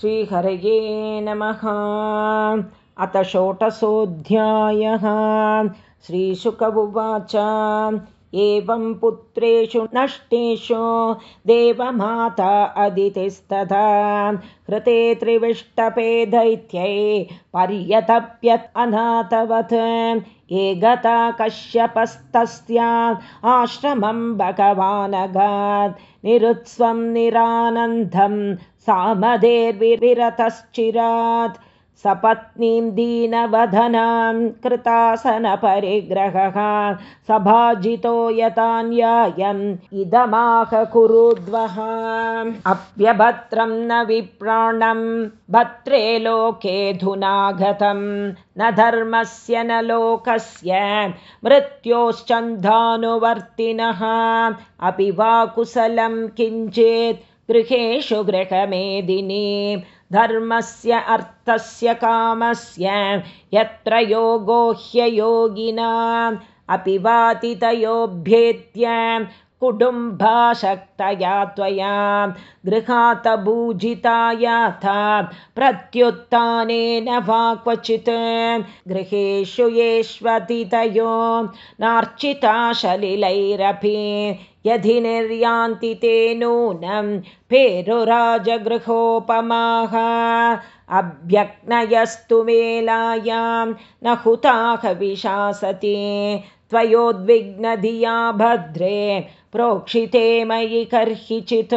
श्रीहरये नमः। अथ षोटसोऽध्यायः श्रीशुक उवाच एवं पुत्रेषु नष्टेषु देवमाता अदितिस्तथा। कृते त्रिविष्टपे दैत्यै पर्यतप्यत् अनाथवत्। गता कश्यपस्तस्या आश्रमं भगवानगात्। निरुत्स्वं निरानन्दं सामदेर्विरतश्चिरात् सपत्नीं दीनवधनां कृतासनपरिग्रहः सभाजितो यतान्यायम् इदमाह कुरुद्वः अप्यभद्रं न विप्राणं भद्रे लोके धुनागतं न धर्मस्य न लोकस्य मृत्योश्चन्धानुवर्तिनः अपि वा कुशलं किञ्चित् गृहेषु गृहमेदिनी धर्मस्य अर्थस्य कामस्य यत्र योगो ह्ययोगिना अपि वातितयोभ्येत्य कुटुम्बाशक्तया त्वया गृहात् भूजितायाथा प्रत्युत्थानेन वा क्वचित् गृहेषु येष्वतितयो नार्चिता सलिलैरपि यदि निर्यान्ति ते नूनं पेरुराजगृहोपमाः अभ्यग्नयस्तु मेलायां न हुताः विशासति त्वयोद्विग्नधिया भद्रे प्रोक्षिते मयि कर्हिचित्।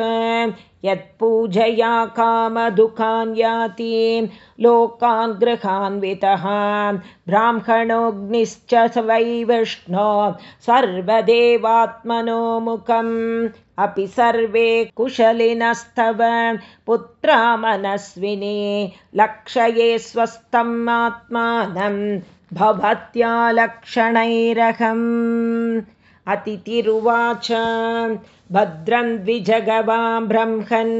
यत्पूजया कामदुःखान् याति लोकान् गृहान्वितः ब्राह्मणोऽग्निश्च वै विष्णो सर्वदेवात्मनो मुखम् अपि सर्वे कुशलिनस्तव पुत्रा मनस्विनी लक्षये स्वस्थम् आत्मानं भवत्या लक्षणैरहम् अतिथिरुवाच भद्रं द्विजगवां ब्रह्मन्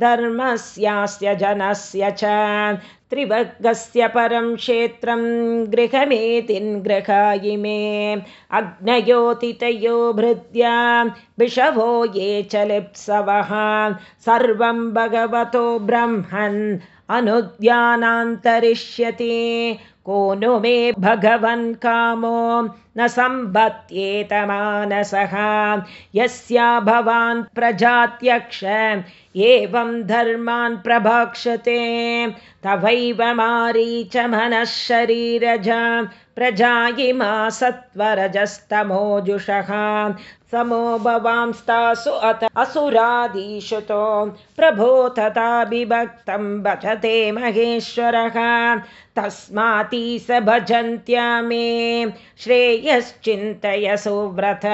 धर्मस्यास्य जनस्य च त्रिवर्गस्य परं क्षेत्रं गृहमेतिन् गृहायिमे अग्नयोतितयो भृत्या विषवो ये च लिप्सवः। सर्वं भगवतो ब्रह्मन् अनुद्यानान्तरिष्यति को नु मे भगवन् कामो न सम्भत्येतमानसः यस्या भवान् प्रजात्यक्ष एवं धर्मान् प्रभाक्षते। तवैव मारीच मनः शरीरज प्रजायिमा सत्वरजस्तमोजुषः समो भवांस्तासु अथ असुरादीशुतो प्रभो तथा विभक्तं भजते महेश्वरः। तस्माती स भजन्त्या मे श्रेयश्चिन्तय सुव्रत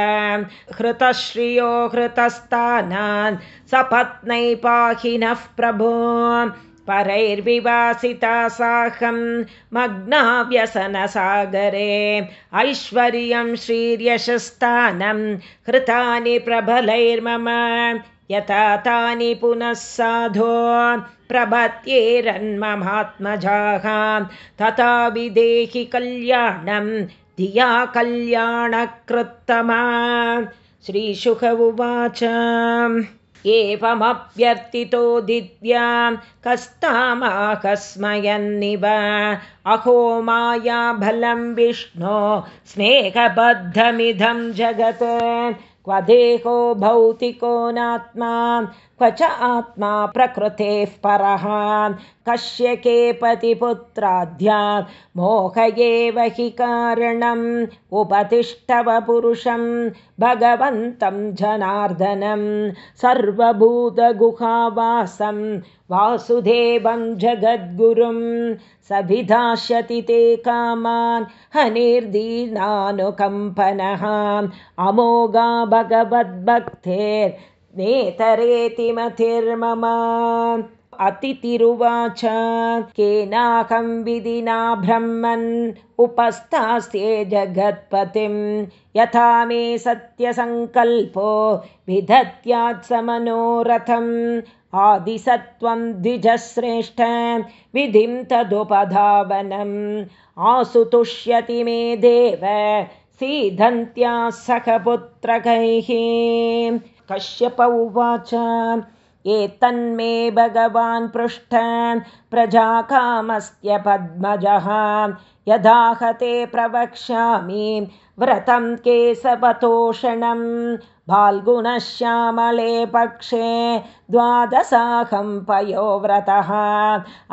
हृतश्रियो हृतस्थानान्। सपत्नै पाहि नः प्रभो परैर्विवासिता साहं मग्ना व्यसनसागरे ऐश्वर्यं श्रीर्यशस्थानं हृतानि प्रबलैर्मम यथा तानि पुनः साधो प्रभत्येरन्महात्मजाः तथा विदेहि कल्याणं धिया कल्याणकृत्तमा। श्रीशुक उवाच एवमभ्यर्थितो दिव्यां कस्तामाकस्मयन्निव अहो मायाबलं विष्णो स्नेहबद्धमिदं जगत्। क्व देहो भौतिको नात्मा क्व च आत्मा प्रकृतेः परः कश्यके पतिपुत्राद्या मोह एव हि कारणम् उपतिष्ठव पुरुषं भगवन्तं जनार्दनं सर्वभूतगुहावासं वासुदेवं जगद्गुरुं स विधास्यति ते कामान् हनिर्दीनानुकम्पनः अमोघा भगवद्भक्तेर् नेतरेति मतिर्मम अतिथिरुवाच केनाकं विधिना ब्रह्मन् उपस्थास्ये जगत्पतिं। यथा मे सत्यसङ्कल्पो विधत्यात् समनोरथम् आदिसत्त्वं द्विजश्रेष्ठ विधिं तदुपधावनम्। आसुतुष्यति मे देव सीदन्त्या सखपुत्रकैः कश्यप उवाच एतन्मे भगवान् पृष्ठ प्रजाकामस्य पद्मजः। यदाहते प्रवक्ष्यामि व्रतं केशवतोषणं फाल्गुणश्यामले पक्षे द्वादशाहं पयोव्रतः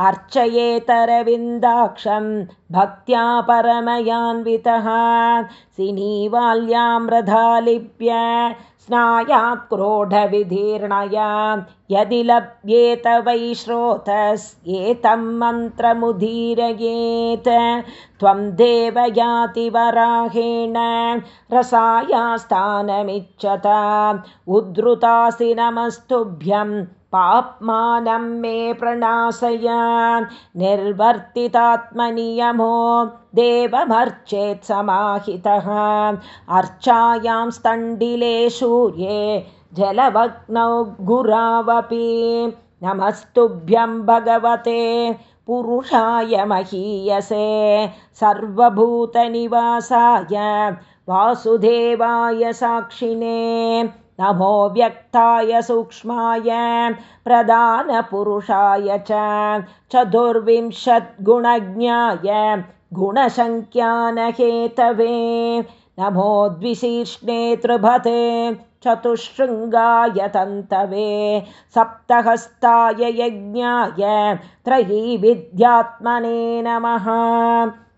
अर्चयेतरविन्दाक्षं भक्त्या परमयान्वितः सिनीवाल्यामृधालिप्य स्नायात् क्रोढविधीर्णया। यदि लभ्येत वै श्रोतस्येतं मन्त्रमुदीरयेत्। त्वं देवयातिवराहेण रसायास्थानमिच्छत उद्धृतासि नमस्तुभ्यं पाप्मानं मे प्रणाशय निर्वर्तितात्मनियमो देवमर्चेत् समाहितः। अर्चायां स्तण्डिले सूर्ये जलवग्नौ गुरावपि। नमस्तुभ्यं भगवते पुरुषाय महीयसे सर्वभूतनिवासाय वासुदेवाय साक्षिणे नमो व्यक्ताय सूक्ष्माय प्रधानपुरुषाय च चतुर्विंशद्गुणज्ञाय गुणसङ्ख्यानहेतवे नमो द्विशीर्ष्णे त्रिभते चतुःशृङ्गाय तन्तवे। सप्तहस्ताय यज्ञाय त्रयी विद्यात्मने नमः।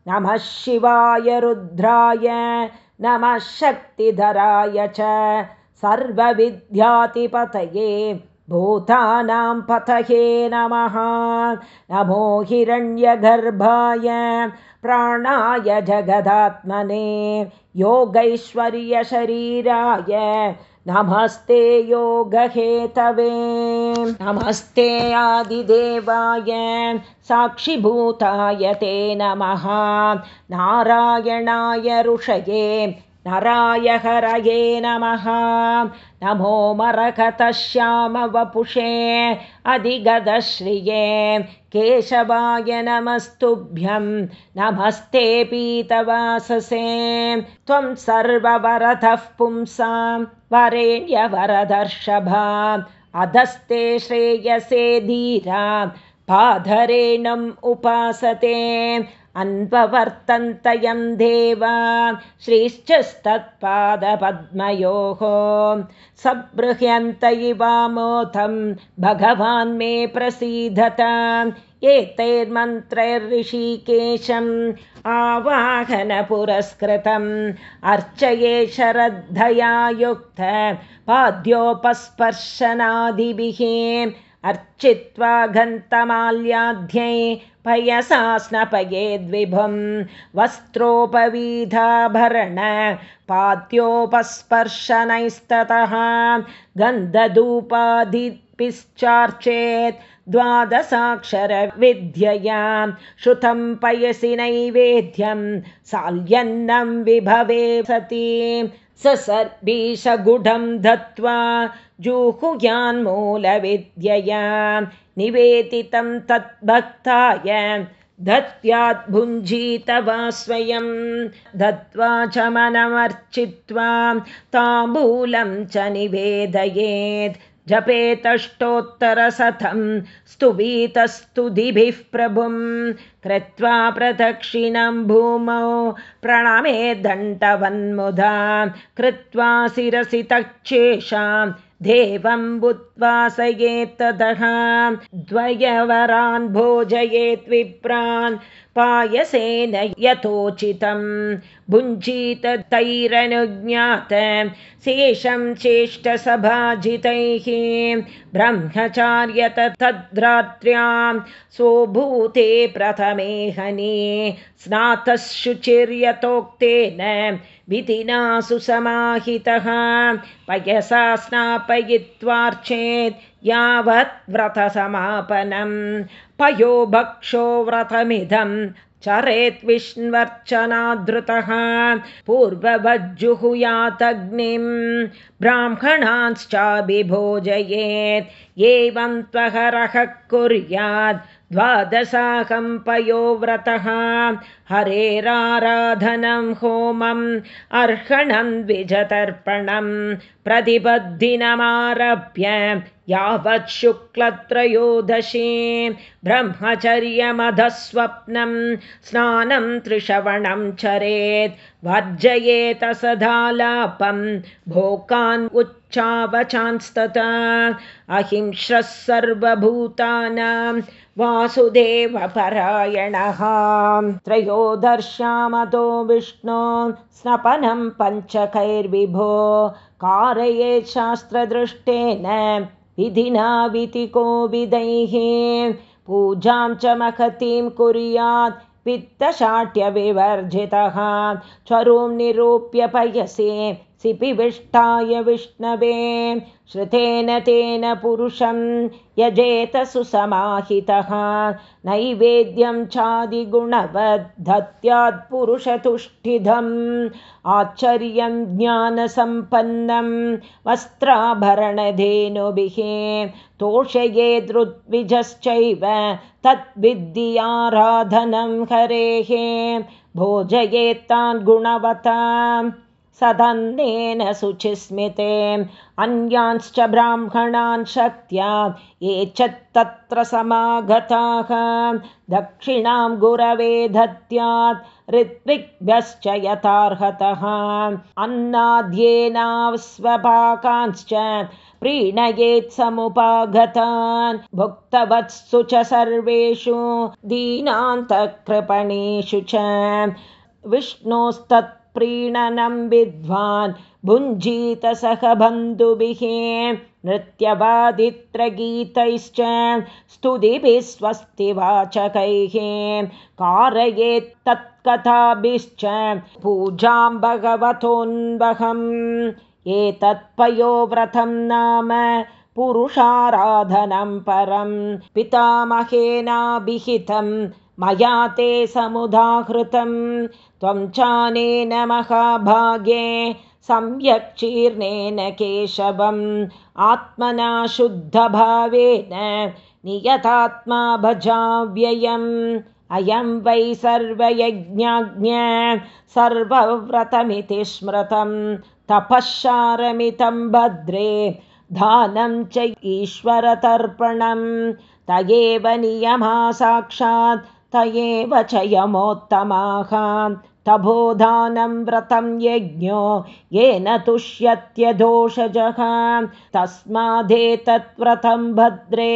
नमः शिवाय रुद्राय नमः शक्तिधराय च सर्वविद्यातिपतये भूतानां पतये नमः। नमो हिरण्यगर्भाय प्राणाय जगदात्मने योगैश्वर्यशरीराय नमस्ते योगहेतवे। नमस्ते आदिदेवाय साक्षिभूताय ते नमः। नारायणाय ऋषये नराय हरये नमः। नमो मरकतश्यामवपुषे अधिगदश्रिये केशवाय नमस्तुभ्यं। नमस्ते पीतवाससे। त्वं सर्ववरतः पुंसां वरेण्यवरदर्शभा। अधस्ते श्रेयसे धीरा। पाधरेणुम् उपासते अन्ववर्तन्तयं देवा श्रीश्चस्तत्पादपद्मयोः। सबृह्यन्त इवामोथं भगवान् मे प्रसीदत एतैर्मन्त्रैर्ऋषिकेशम् आवाहनपुरस्कृतम्। अर्चये शरद्धया युक्त पाद्योपस्पर्शनादिभिः अर्चित्वा घन्तमाल्याध्यै पयसा स्नपयेद्विभुं वस्त्रोपवीधाभरण पाद्योपस्पर्शनैस्ततः गन्धधूपादिपिश्चार्चेत् द्वादशाक्षरविद्यया श्रुतं पयसि नैवेद्यं साल्यन्नं विभवे सति स सर्वीशगुढं दत्त्वा जुहुयान्मूलविद्यया निवेदितं तद्भक्ताय दत्याद्भुञ्जीत वा स्वयं दत्त्वा च मनमर्चित्वा ताम्बूलं च निवेदयेत् जपेतष्टोत्तरशतं स्तुवीतस्तुतिभिः प्रभुं कृत्वा प्रदक्षिणं भूमौ प्रणमे दण्डवन्मुदा कृत्वा शिरसि तच्छेषां देवं बुद्वासयेत्ततः द्वयवरान् भोजयेत् विप्रान् पायसेन यथोचितं भुञ्जीत तैरनुज्ञात शेषं चेष्टसभाजितैः ब्रह्मचार्यत तद्रात्र्यां स्वभूते प्रथमे हने स्नातः शुचिर्यतोक्तेन विधिना सुसमाहितः। पयसा स्नापयित्वार्चेत् यावत् व्रतसमापनं पयो भक्षो व्रतमिदं चरेत् विष्ण्वर्चनाधृतः पूर्ववज्जुहुयातग्निं ब्राह्मणांश्चाभिभोजयेत् एवं त्वहरः कुर्यात् द्वादशाहं पयोव्रतः हरेराराधनं होमम् अर्हणं द्विजतर्पणं प्रतिबद्धिनमारभ्य यावत् शुक्लत्रयोदशी ब्रह्मचर्यमधस्वप्नं स्नानं त्रिशवणं चरेत् वर्जयेत सदालापं भोकान् उच्चावचांस्तता अहिंस्रः सर्वभूतानां वासुदेवपरायणः त्रयोदर्शामतो विष्णो स्नपनं पञ्चकैर्विभो। कारयेत् शास्त्रदृष्टेन विधिना विधिकोविदैः पूजां च महतीं कुर्यात् वित्तशाट्यविवर्जितः। स्वरूं निरूप्य पयसे सिपिविष्टाय विष्णवे श्रुतेन तेन पुरुषं यजेत सुसमाहितः नैवेद्यं चादिगुणवद्धत्यात्पुरुषतुष्टिधम् आश्चर्यं ज्ञानसम्पन्नं वस्त्राभरणधेनुभिः। तोषयेदृद्विजश्चैव तद्विद्याराधनं हरेः। भोजयेत्तान् गुणवताम् सदन्नेन शुचिस्मिते। अन्यांश्च ब्राह्मणान् शक्त्या ये च तत्र समागताः। दक्षिणां गुरवे दत्यात् ऋत्विग्भ्यश्च यथार्हतः। अन्नाद्येनास्वपाकांश्च प्रीणयेत् समुपागतान्। भुक्तवत्सु च सर्वेषु दीनान्तकृपणेषु च। विष्णोस्तत् प्रीणनं विद्वान् भुञ्जीत सह बन्धुभिः नृत्यवादित्रगीतैश्च स्तुतिभिः स्वस्तिवाचकैः कारयेत्तत्कथाभिश्च पूजां भगवतोऽन्वहम् एतत्पयोव्रतं नाम पुरुषाराधनं परं पितामहेनाभिहितं मया ते समुदाहृतं त्वं चानेन महाभागे सम्यक् केशवम्। आत्मना शुद्धभावेन नियतात्मा भजाव्ययम्। अयं वै सर्वयज्ञाज्ञ सर्वव्रतमिति स्मृतं तपःशारमितं भद्रे दानं च ईश्वरतर्पणं त एव नियमा साक्षात् त एव च यमोत्तमाः तबोधानं व्रतं यज्ञो येन तुष्यत्यदोषजः तस्मादेतत्व्रतं भद्रे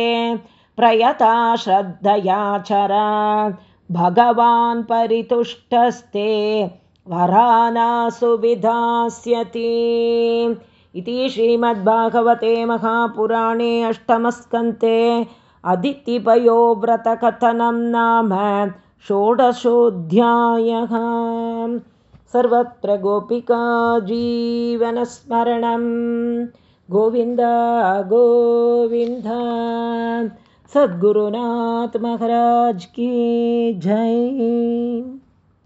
प्रयता श्रद्धयाचर भगवान् परितुष्टस्ते वरानासु विधास्यति। इति श्रीमद्भागवते महापुराणे अष्टमस्कन्ते अदितिपयोव्रतकथनं नाम षोडशोऽध्यायः। सर्वत्र गोपिका जीवनस्मरणं। गोविन्द गोविन्द। सद्गुरुनाथ महाराज की जय